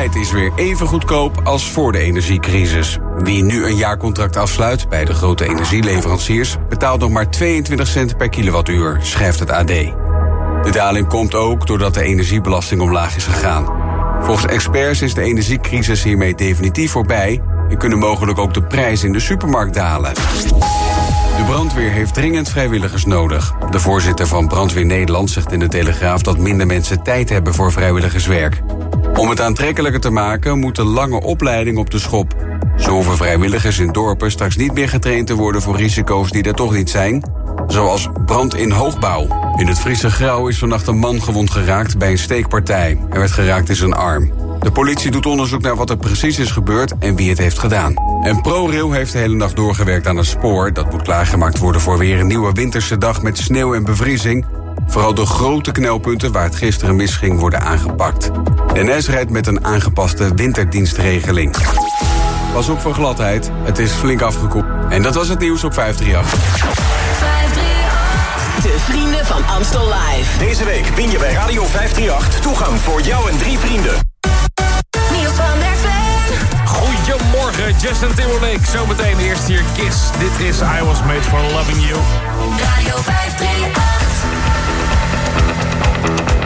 Elektriciteit is weer even goedkoop als voor de energiecrisis. Wie nu een jaarcontract afsluit bij de grote energieleveranciers... betaalt nog maar 22 cent per kilowattuur, schrijft het AD. De daling komt ook doordat de energiebelasting omlaag is gegaan. Volgens experts is de energiecrisis hiermee definitief voorbij... en kunnen mogelijk ook de prijzen in de supermarkt dalen. De brandweer heeft dringend vrijwilligers nodig. De voorzitter van Brandweer Nederland zegt in de Telegraaf... dat minder mensen tijd hebben voor vrijwilligerswerk. Om het aantrekkelijker te maken moet de lange opleiding op de schop. Zo vrijwilligers in dorpen straks niet meer getraind te worden... voor risico's die er toch niet zijn, zoals brand in hoogbouw. In het Friese Grauw is vannacht een man gewond geraakt bij een steekpartij. Hij werd geraakt in zijn arm. De politie doet onderzoek naar wat er precies is gebeurd en wie het heeft gedaan. En ProRail heeft de hele nacht doorgewerkt aan het spoor. Dat moet klaargemaakt worden voor weer een nieuwe winterse dag met sneeuw en bevriezing. Vooral de grote knelpunten waar het gisteren misging worden aangepakt. De NS rijdt met een aangepaste winterdienstregeling. Pas op voor gladheid, het is flink afgekoeld. En dat was het nieuws op 538. 538. De vrienden van Amstel Live. Deze week win je bij Radio 538 toegang voor jou en drie vrienden. Niels van der Veen. Goedemorgen, Justin Timberlake. Zometeen eerst hier Kiss. Dit is I Was Made For Loving You. Radio 538. Thank you.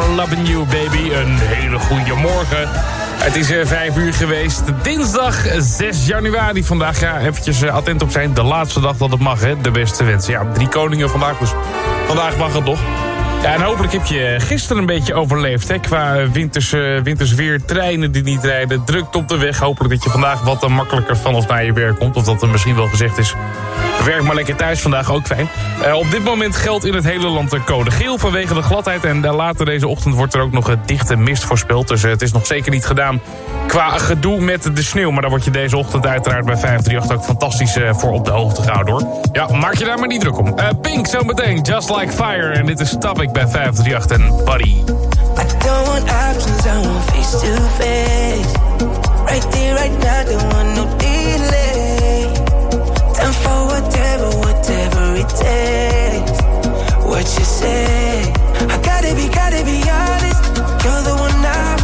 for loving you, baby. Een hele goede morgen. Het is eh, vijf uur geweest. Dinsdag 6 januari vandaag. Ja, eventjes eh, attent op zijn. De laatste dag dat het mag, hè. De beste wensen. Ja, drie koningen vandaag, dus vandaag mag het nog. Ja, en hopelijk heb je eh, gisteren een beetje overleefd. Hè? Qua winters, weer, treinen die niet rijden, drukte op de weg. Hopelijk dat je vandaag wat makkelijker vanaf naar je werk komt. Of dat er misschien wel gezegd is Werk maar lekker thuis vandaag, ook fijn. Eh, op dit moment geldt in het hele land de code geel vanwege de gladheid. En eh, later deze ochtend wordt er ook nog een dichte mist voorspeld. Dus eh, het is nog zeker niet gedaan qua gedoe met de sneeuw. Maar daar word je deze ochtend uiteraard bij 538 ook fantastisch voor op de hoogte gehouden hoor. Ja, maak je daar maar niet druk om. Pink zometeen, Just Like Fire. En dit is Tabik bij 538 en Buddy. I don't want options, I want face to face. Right there, right now, don't want no delay. Time for whatever it takes. What you say? I gotta be, gotta be honest. You're the one I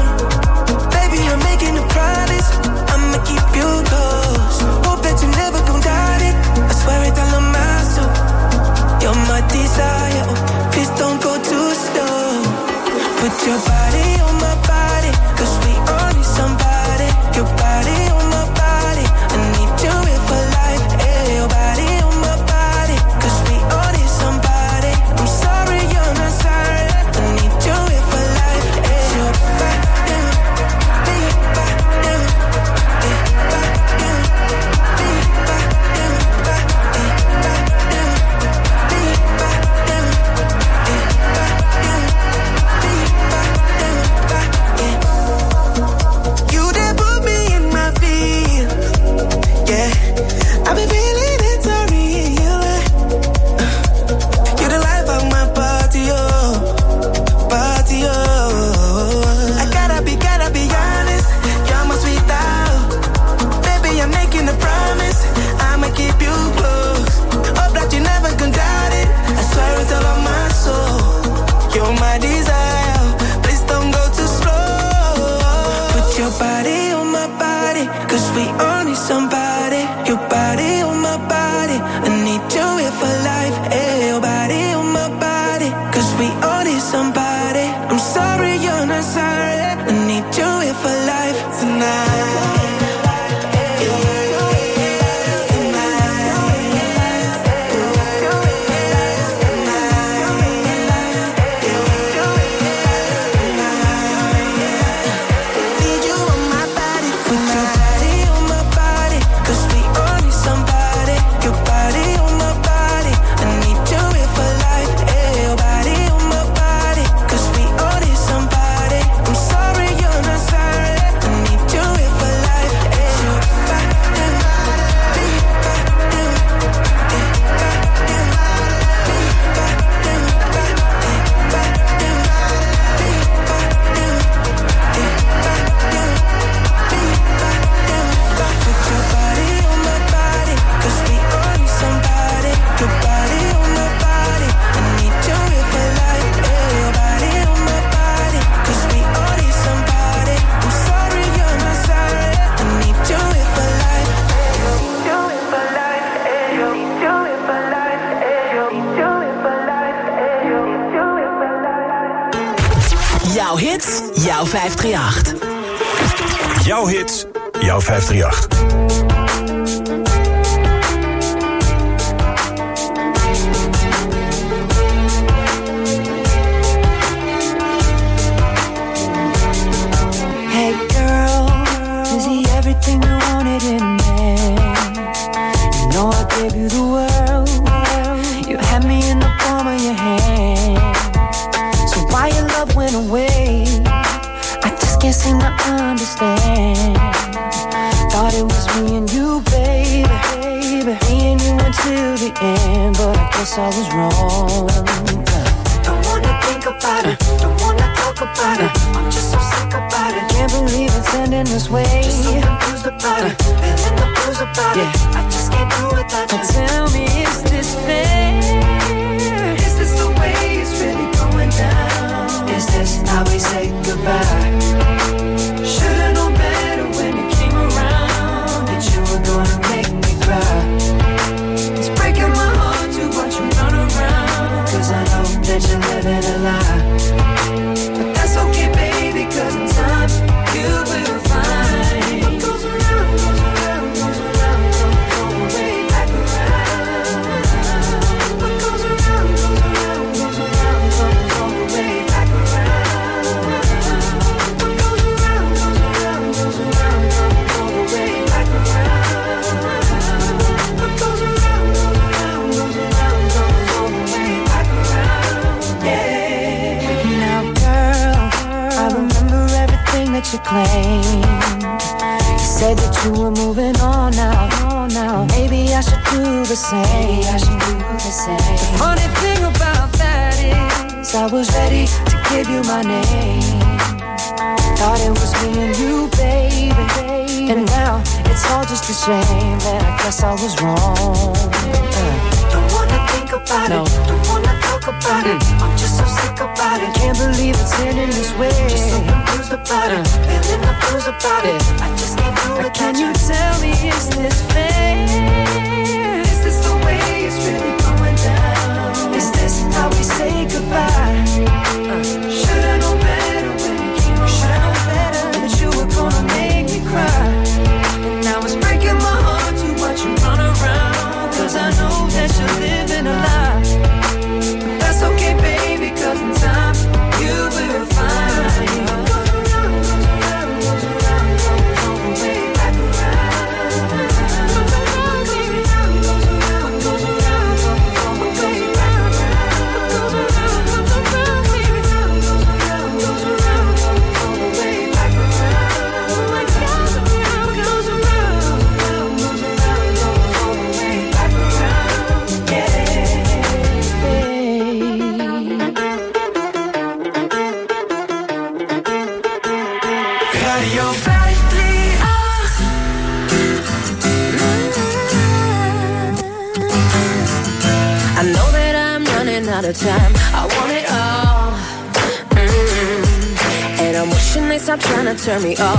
turn me off.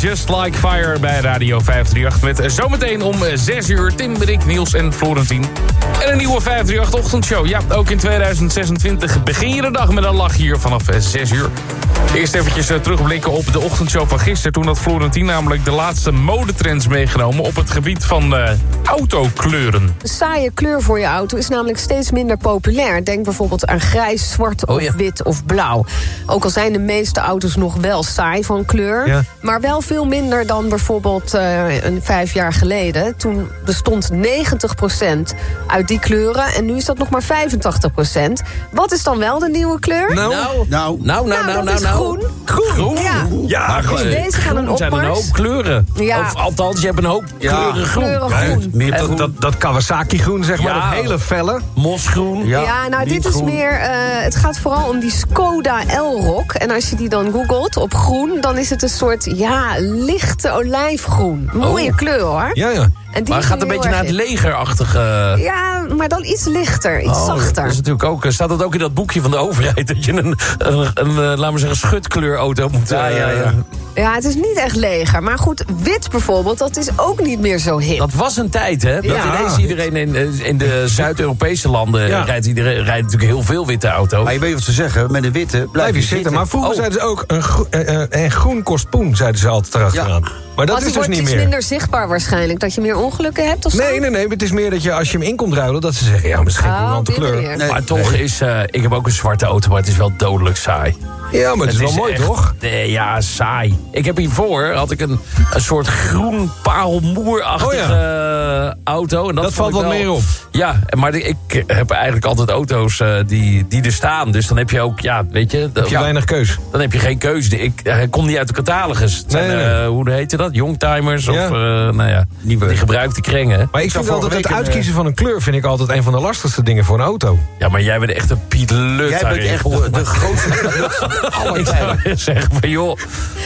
Just Like Fire bij Radio 538. Met zometeen om 6 uur Tim, Rick, Niels en Florentien. En een nieuwe 538-ochtendshow. Ja, ook in 2026 begin je de dag met een lach hier vanaf 6 uur. Eerst eventjes terugblikken op de ochtendshow van gisteren. Toen had Florentien namelijk de laatste modetrends meegenomen... op het gebied van uh, autokleuren. Een saaie kleur voor je auto is namelijk steeds minder populair. Denk bijvoorbeeld aan grijs, zwart of wit of blauw. Ook al zijn de meeste auto's nog wel saai van kleur... maar wel veel minder dan bijvoorbeeld uh, een vijf jaar geleden. Toen bestond 90% uit die kleuren en nu is dat nog maar 85% Wat is dan wel de nieuwe kleur? Nou, nou, nou, nou, nou, nou, nou, nou groen. Groen? Ja. Ja, dus deze gaan een opmars. zijn een hoop kleuren. Ja. Of althans, je hebt een hoop kleuren groen. Kleuren groen. Ja, dat, dat, dat Kawasaki groen, zeg maar, dat hele felle. Mosgroen. Ja, ja nou dit is meer, uh, het gaat vooral om die Skoda L-Rock. En als je die dan googelt op groen, dan is het een soort, ja, lichte olijfgroen. Mooie oh. kleur hoor. Ja, ja. En die maar het gaat een beetje naar het legerachtige... Ja, maar dan iets lichter, iets oh, zachter. Dat is natuurlijk ook, staat dat ook in dat boekje van de overheid... dat je een, een, een, een laten we zeggen, schutkleurauto moet... Ja, ja, ja. Ja, het is niet echt leger. Maar goed, wit bijvoorbeeld, dat is ook niet meer zo hip. Dat was een tijd, hè? Dat Ja. ineens iedereen in, in de Zuid-Europese landen... Ja. rijdt, iedereen, rijdt natuurlijk heel veel witte auto's. Maar je weet wat ze zeggen, met een witte blijf, Blijf je zitten. Maar vroeger Oh. zeiden ze ook, een, gro- eh, eh, en groen kost poen, zeiden ze altijd erachteraan. Maar dat is dus wordt niet iets meer. minder zichtbaar waarschijnlijk. Dat je meer ongelukken hebt of zo? Nee, nee, nee. Het is meer dat je als je hem in komt ruilen... dat ze zeggen, ja, misschien Oh, een kleur. Nee. Maar toch is... eh, ik heb ook een zwarte auto, maar het is wel dodelijk saai. Ja, maar het is wel mooi, echt- toch? Nee, ja, saai. Ik heb hiervoor had ik een, een soort groen parelmoerachtige Oh auto. En dat, Dat valt wel- meer op. Ja, maar ik heb eigenlijk altijd auto's eh, die, die er staan. Dus dan heb je ook, ja, weet je... Heb je ja, weinig keus. dan heb je geen keuze. Ik hij komt niet uit de catalogus. Het zijn, Nee, nee, nee. eh, hoe heet dat? Youngtimers Ja. of, eh, nou ja, die gebruikte krengen. Maar ik vind altijd het week een, uitkiezen van een kleur... vind ik altijd een van de lastigste dingen voor een auto. eh, Ja, maar jij bent echt een Piet Lut Jij bent echt de, de grootste piloot van alle Ik tijden. zou zeggen van joh.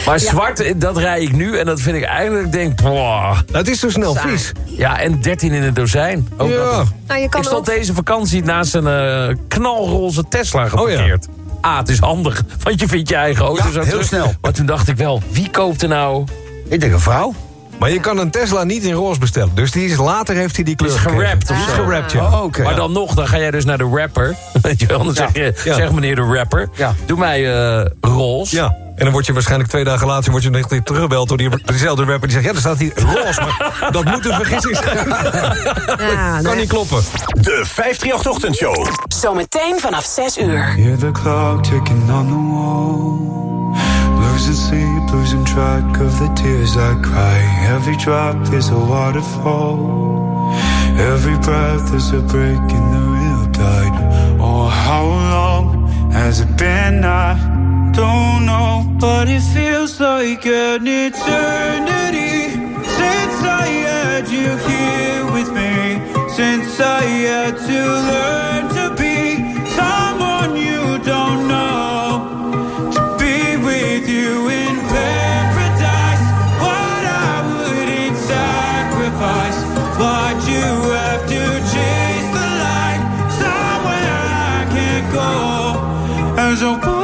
Maar zwart, dat rij ik nu. En dat vind ik eigenlijk, ik denk, boah. Het is zo snel vies. Ja, en 13 in het dozijn. Ook Ja. nog. Nou, je kan Ik stond ook- deze vakantie naast een eh, knalroze Tesla Oh geparkeerd. Ah, het is handig, want je vindt je eigen auto Ja, zo heel terug. snel. Maar toen dacht ik wel, wie koopt er nou... Ik denk een vrouw. Maar je kan een Tesla niet in roze bestellen. Dus die is, later heeft hij die kleur is gekregen. gerapt of Die is zo. gerapt, ja. Oh, oké. Maar dan nog, dan ga jij dus naar de rapper. Weet je wel, dan zeg je, Ja. zeg meneer de rapper, Ja. doe mij eh roze. En dan word je waarschijnlijk twee dagen later word je nog weer teruggebeld door die, diezelfde rapper die zegt: Ja, er staat hier roze, maar dat moet een vergissing zijn. Ja, kan nee. niet kloppen. De 538 Ochtendshow. Zometeen vanaf 6 uur. Hear the clock ticking on the wall. Losing sleep, losing track of the tears I cry. Every drop is a waterfall. Every breath is a break in the real tide. Oh, how long has it been? I don't know, but it feels like an eternity since I had you here with me. Since I had to learn to be someone you don't know to be with you in paradise. What I wouldn't sacrifice. Why'd you have to chase the light somewhere I can't go? As I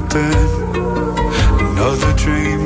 been. Another dream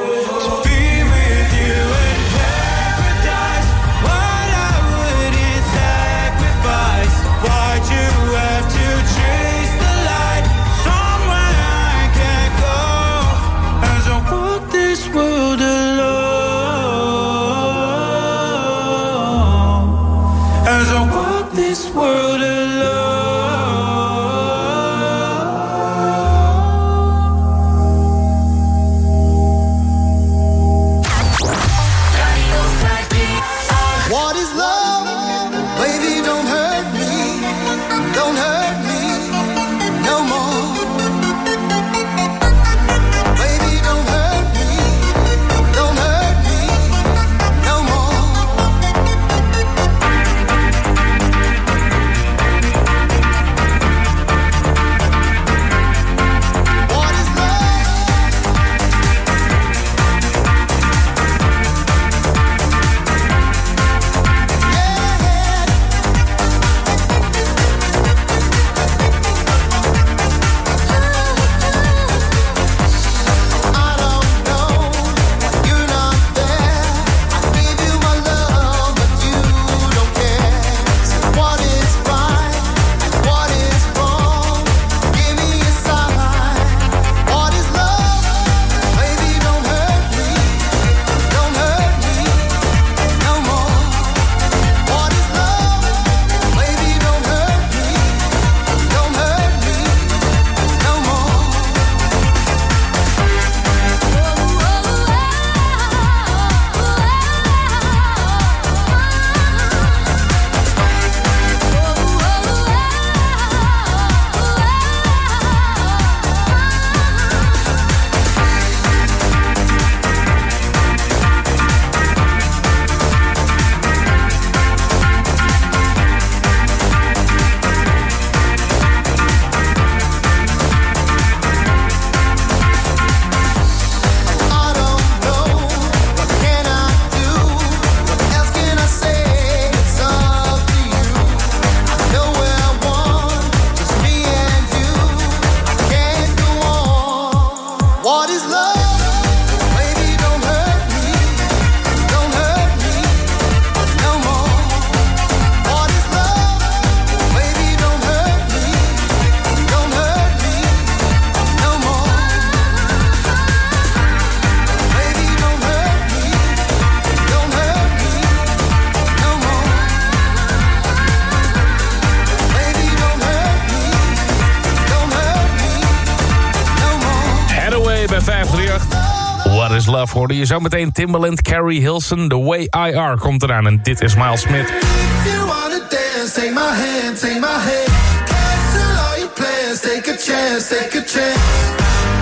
hoorde je zometeen Timbaland, Carrie Hilson, The Way I Are komt eraan. En dit is Miles Smith. If you wanna dance, take my hand, take my hand. Cancel all your plans, take a chance, take a chance.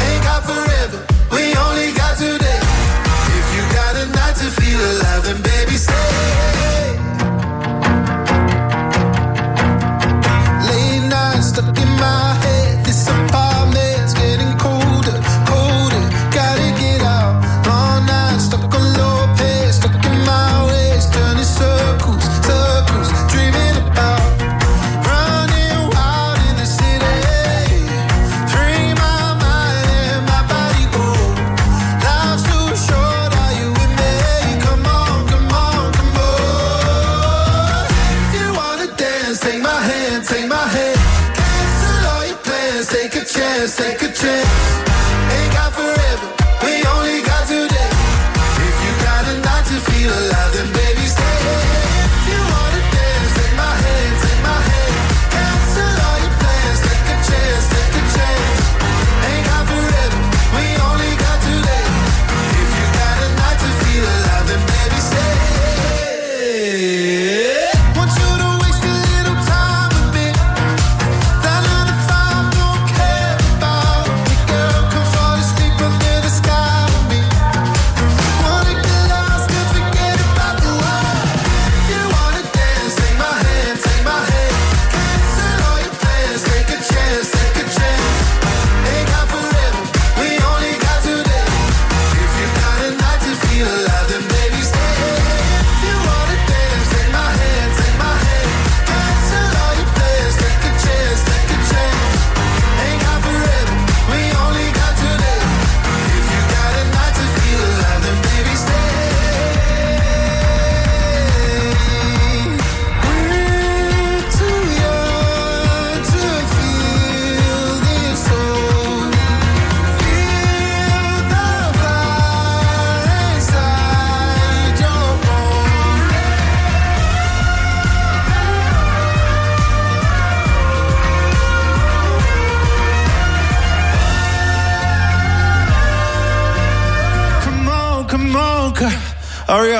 Ain't got forever, we only got take a chance.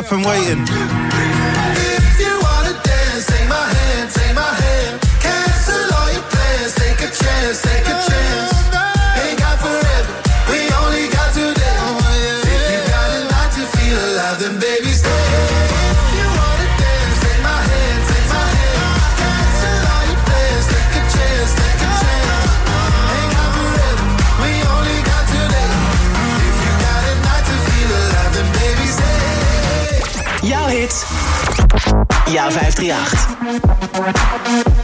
up and waiting. 538.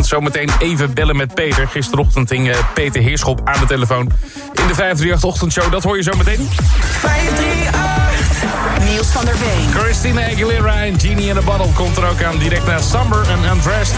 zometeen even bellen met Peter. Gisterochtend hing eh, Peter Heerschop aan de telefoon. In de 538-ochtendshow, dat hoor je zometeen. 538, Niels van der Veen. Christina Aguilera en Genie in a Bottle komt er ook aan. Direct na Summer and Undressed.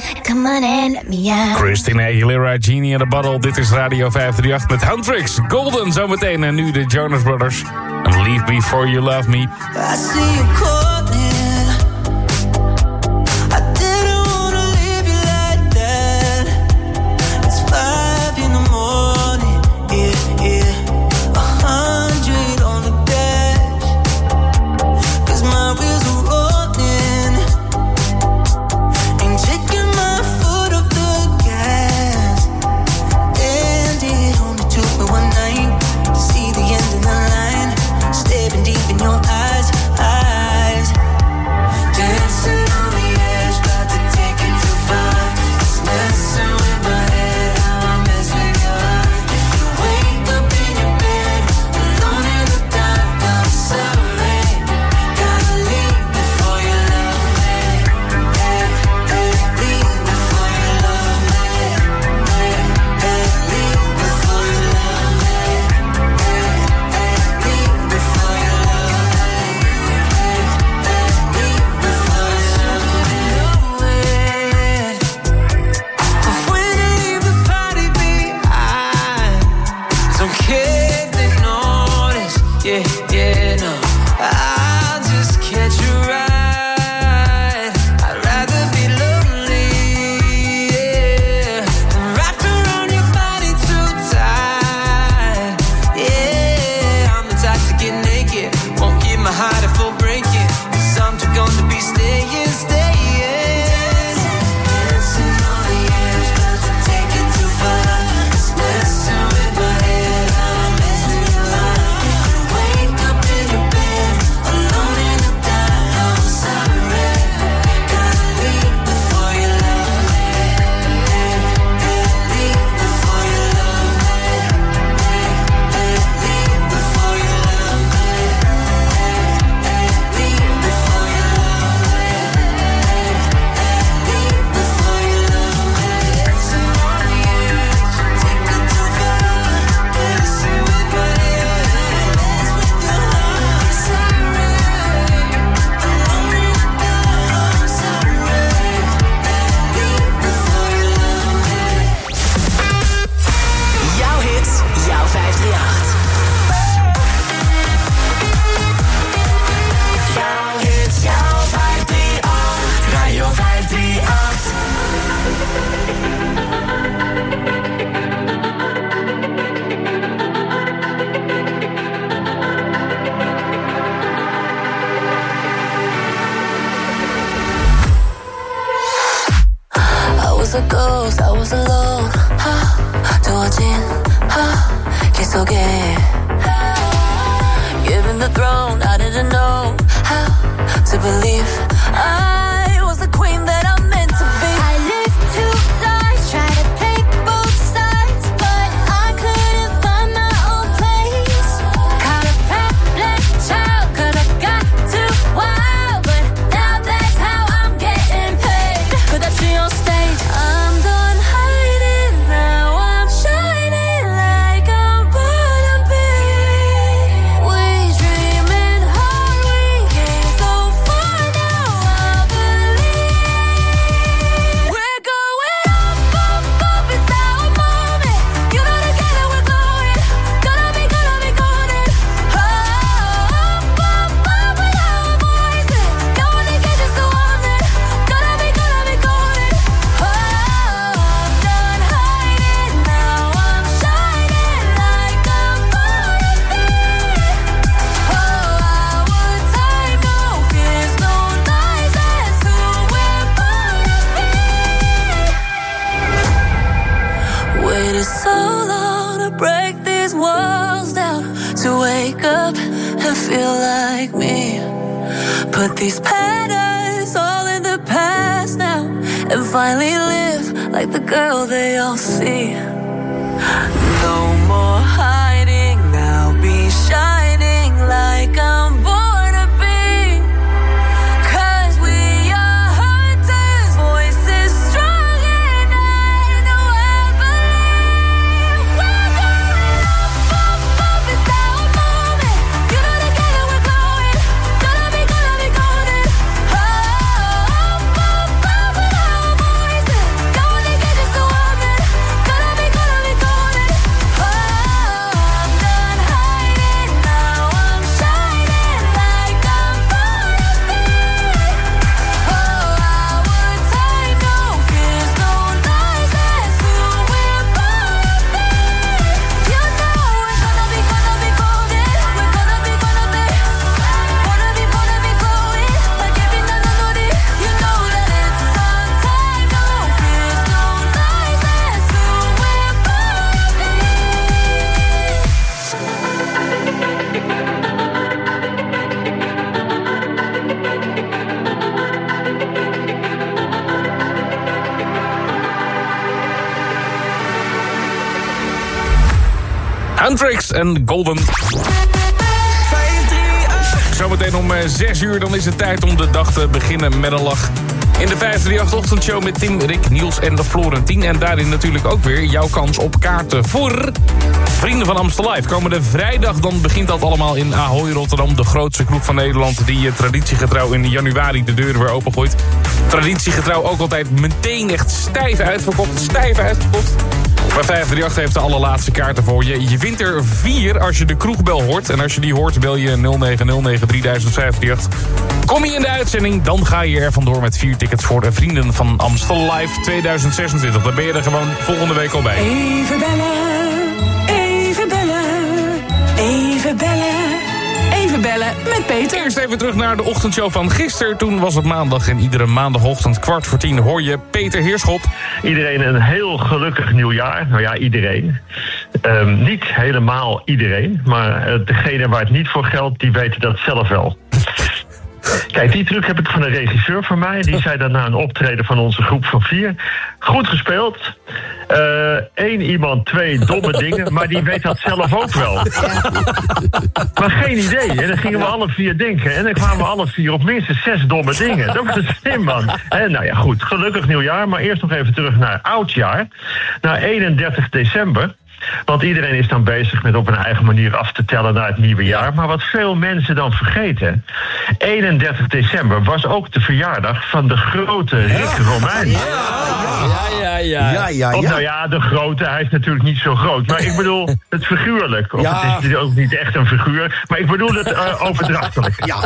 Come on and let me out. Christina Aguilera, Genie in the Bottle. Dit is Radio 538 met Hendrix, Golden zometeen. En nu de Jonas Brothers. And leave before you love me. I see you believe. I en Golden. Zometeen om 6 uur dan is het tijd om de dag te beginnen met een lach. In de 538-ochtendshow met Tim, Rick, Niels en de Florentien. En daarin natuurlijk ook weer jouw kans op kaarten voor... Vrienden van Amstel Live. Komende vrijdag dan begint dat allemaal in Ahoy, Rotterdam. De grootste kroeg van Nederland die eh, traditiegetrouw in januari de deuren weer opengooit. Traditiegetrouw ook altijd meteen echt stijf uitverkocht. Stijf uitverkocht. Maar 538 heeft de allerlaatste kaarten voor je. Je wint er vier als je de kroegbel hoort. En als je die hoort, bel je 0909-3058. Kom je in de uitzending, dan ga je er vandoor met vier tickets voor de Vrienden van Amstel Live 2026. Dan ben je er gewoon volgende week al bij. Even bellen, even bellen, even bellen, even bellen met Peter. Eerst even terug naar de ochtendshow van gisteren. Toen was het maandag en iedere maandagochtend kwart voor tien hoor je Peter Heerschop. Iedereen een heel gelukkig nieuwjaar. Nou ja, iedereen. Ehm, niet helemaal iedereen, maar uh, degene waar het niet voor geldt, die weten dat zelf wel. Kijk, die truc heb ik van een regisseur van mij. Die zei dat na een optreden van onze groep van vier. Goed gespeeld. Eén iemand, twee domme dingen. Maar die weet dat zelf ook wel. Maar geen idee. En dan gingen we alle vier denken. En dan kwamen we alle vier op minstens zes domme dingen. Dat was slim, man. En nou ja, goed. Gelukkig nieuwjaar. Maar eerst nog even terug naar oudjaar. Naar 31 december. Want iedereen is dan bezig met op een eigen manier af te tellen naar het nieuwe jaar. Maar wat veel mensen dan vergeten. 31 december was ook de verjaardag van de grote Rick Romein. Ja, ja, ja. Ja, ja, nou ja, de grote, hij is natuurlijk niet zo groot. Maar ik bedoel het figuurlijk. Of Ja. het is ook niet echt een figuur. Maar ik bedoel het eh, overdrachtelijk. Ja.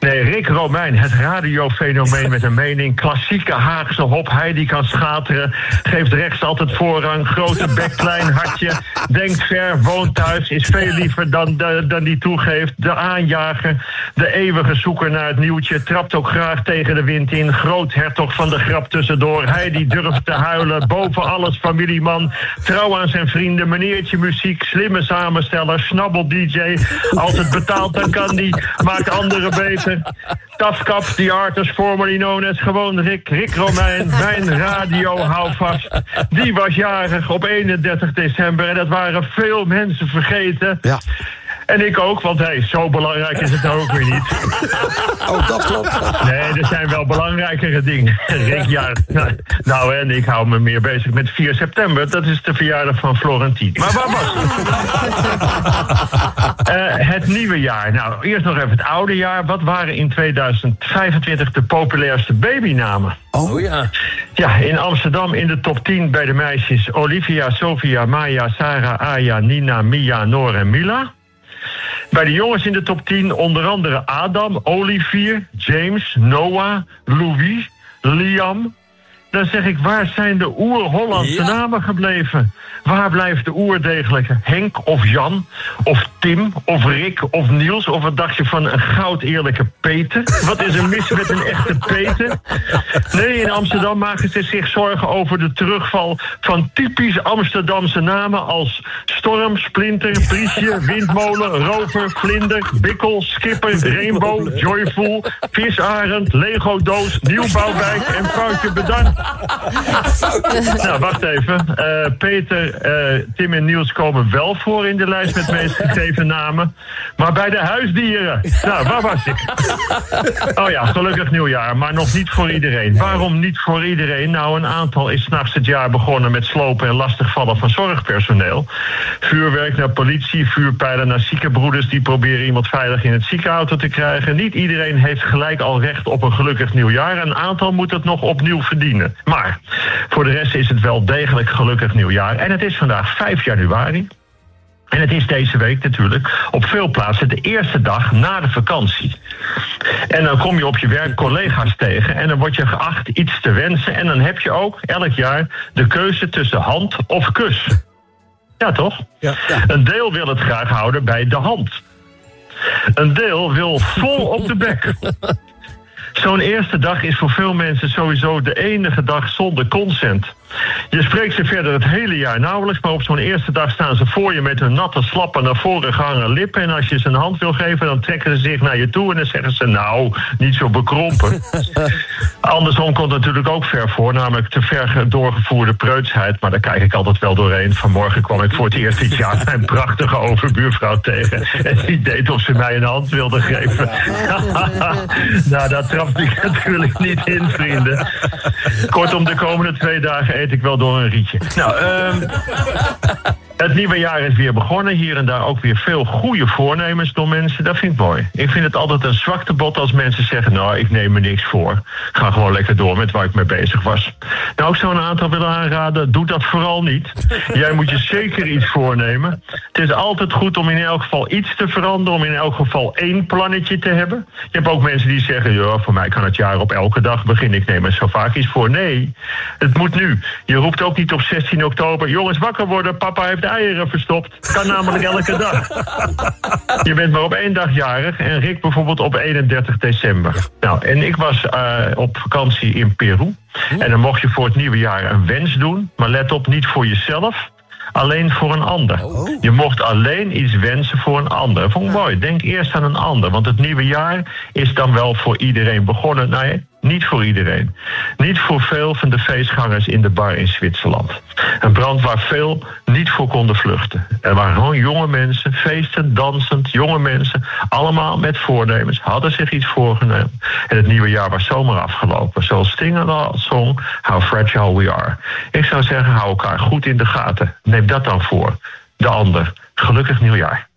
Nee, Rick Romein, het radiofenomeen met een mening. Klassieke Haagse hop, hij die kan schateren. Geeft rechts altijd voorrang. Grote bek, klein hartje. Denkt ver, woont thuis. Is veel liever dan, dan, die toegeeft. De aanjager, de eeuwige zoeker naar het nieuwtje. Trapt ook graag tegen de wind in. Groot hertog van de grap tussendoor. Hij die durft te huilen. Boven alles familieman. Trouw aan zijn vrienden. Meneertje muziek. Slimme samensteller. Snabbel DJ. Als het betaalt dan kan die. Maakt anderen beter. Tafkap, the artist formerly known as gewoon Rick. Rick Romein. Mijn radio, hou vast. Die was jarig op 31 december. En dat waren veel mensen vergeten. Ja. En ik ook, want hey, zo belangrijk is het nou ook weer niet. Oh, dat klopt. Nee, er zijn wel belangrijkere dingen. Rick, ja, nou, en ik hou me meer bezig met 4 september. Dat is de verjaardag van Florentien. Maar waar was het? Eh, het nieuwe jaar. Nou, eerst nog even het oude jaar. Wat waren in 2025 de populairste babynamen? Oh ja. Ja, in Amsterdam in de top 10 bij de meisjes Olivia, Sofia, Maya, Sarah, Aya, Nina, Mia, Noor en Mila. Bij de jongens in de top 10 onder andere Adam, Olivier, James, Noah, Louis, Liam. Dan zeg ik, waar zijn de oer-Hollandse Ja. namen gebleven? Waar blijft de oerdegelijke Henk of Jan of Tim of Rick of Niels? Of wat dacht je van een goud eerlijke Peter? Wat is er mis met een echte Peter? Nee, in Amsterdam maken ze zich zorgen over de terugval van typisch Amsterdamse namen als Storm, Splinter, Priesje, Windmolen, Rover, Vlinder, Bikkel, Skipper, Rainbow, Joyful, Visarend, Lego Doos, Nieuwbouwwijk en Foutje Bedankt. Nou, wacht even. Eh, Peter, eh, Tim en Niels komen wel voor in de lijst met meest gegeven namen. Maar bij de huisdieren. Nou, waar was ik? Oh ja, gelukkig nieuwjaar, maar nog niet voor iedereen. Waarom niet voor iedereen? Nou, een aantal is s'nachts het jaar begonnen met slopen en lastigvallen van zorgpersoneel. Vuurwerk naar politie, vuurpijlen naar ziekenbroeders die proberen iemand veilig in het ziekenauto te krijgen. Niet iedereen heeft gelijk al recht op een gelukkig nieuwjaar. Een aantal moet het nog opnieuw verdienen. Maar voor de rest is het wel degelijk gelukkig nieuwjaar. En het is vandaag 5 januari. En het is deze week natuurlijk op veel plaatsen de eerste dag na de vakantie. En dan kom je op je werk collega's tegen en dan word je geacht iets te wensen. En dan heb je ook elk jaar de keuze tussen hand of kus. Ja, toch? Ja. Een deel wil het graag houden bij de hand. Een deel wil vol op de bek. Zo'n eerste dag is voor veel mensen sowieso de enige dag zonder consent. Je spreekt ze verder het hele jaar nauwelijks, maar op zo'n eerste dag staan ze voor je met hun natte, slappe, naar voren gehangen lippen. En als je ze een hand wil geven, dan trekken ze zich naar je toe en dan zeggen ze: Nou, niet zo bekrompen. Andersom komt natuurlijk ook ver voor, namelijk te ver doorgevoerde preutsheid. Maar daar kijk ik altijd wel doorheen. Vanmorgen kwam ik voor het eerst dit jaar mijn prachtige overbuurvrouw tegen. En die deed of ze mij een hand wilde geven. nou, daar trapte ik natuurlijk niet in, vrienden. Kortom, de komende twee dagen eet ik wel door een rietje. Nou, ehm het nieuwe jaar is weer begonnen. Hier en daar ook weer veel goede voornemens door mensen. Dat vind ik mooi. Ik vind het altijd een zwaktebod als mensen zeggen... nou, ik neem me niks voor. Ik ga gewoon lekker door met waar ik mee bezig was. Nou, ik zou een aantal willen aanraden. Doe dat vooral niet. Jij moet je zeker iets voornemen. Het is altijd goed om in elk geval iets te veranderen... om in elk geval één plannetje te hebben. Je hebt ook mensen die zeggen... ja, voor mij kan het jaar op elke dag beginnen. Ik neem er zo vaak iets voor. Nee, het moet nu. Je roept ook niet op 16 oktober... jongens, wakker worden, papa heeft eieren verstopt. Kan namelijk elke dag. Je bent maar op één dag jarig en Rick bijvoorbeeld op 31 december. Nou, en ik was eh, op vakantie in Peru. En dan mocht je voor het nieuwe jaar een wens doen. Maar let op, niet voor jezelf. Alleen voor een ander. Je mocht alleen iets wensen voor een ander. Vond ik mooi. Denk eerst aan een ander. Want het nieuwe jaar is dan wel voor iedereen begonnen. Nee, niet voor iedereen. Niet voor veel van de feestgangers in de bar in Zwitserland. Een brand waar veel niet voor konden vluchten. Er waren gewoon jonge mensen, feestend, dansend, jonge mensen. Allemaal met voornemens, hadden zich iets voorgenomen. En het nieuwe jaar was zomaar afgelopen. Zoals Sting al zong, How Fragile We Are. Ik zou zeggen, hou elkaar goed in de gaten. Neem dat dan voor. De ander. Gelukkig nieuwjaar.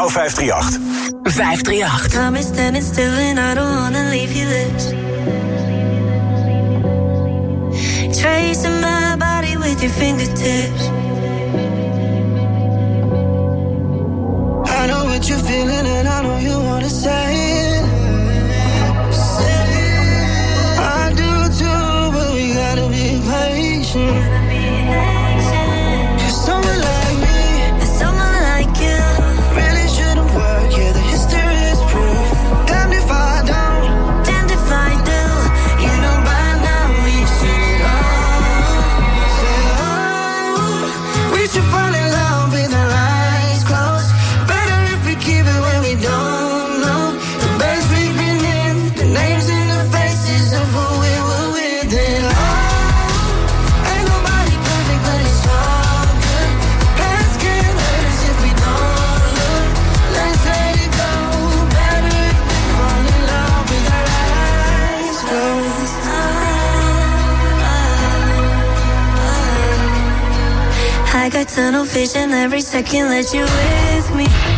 jouw 538. 538. I'm standing still and I don't wanna leave you this. Tracing my body with your fingertips. tunnel vision every second that you with me.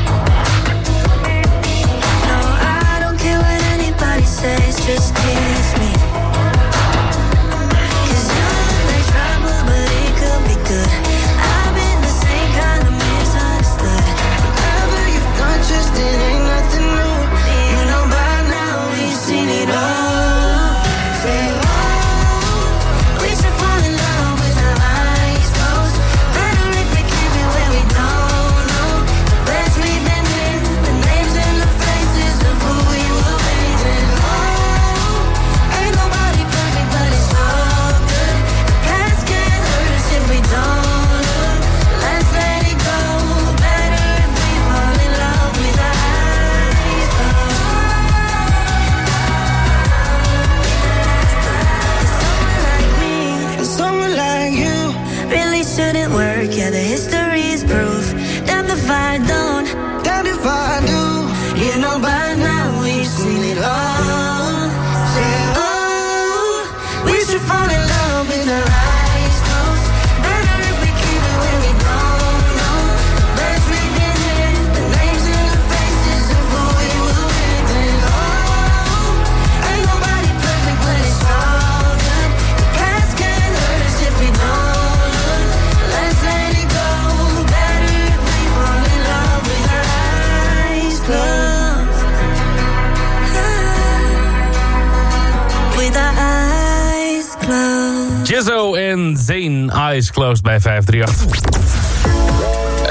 538.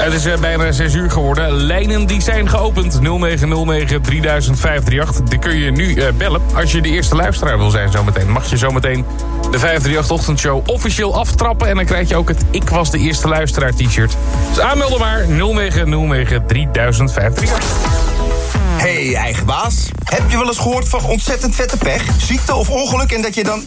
Het is eh, bijna 6 uur geworden. Lijnen die zijn geopend. 0909-300538. Die kun je nu eh, bellen. Als je de eerste luisteraar wil zijn zometeen... mag je zometeen de 538-ochtendshow officieel aftrappen. En dan krijg je ook het Ik was de eerste luisteraar t-shirt. Dus aanmelden maar 0909-300538. Hey eigen baas, heb je wel eens gehoord van ontzettend vette pech, ziekte of ongeluk en dat je dan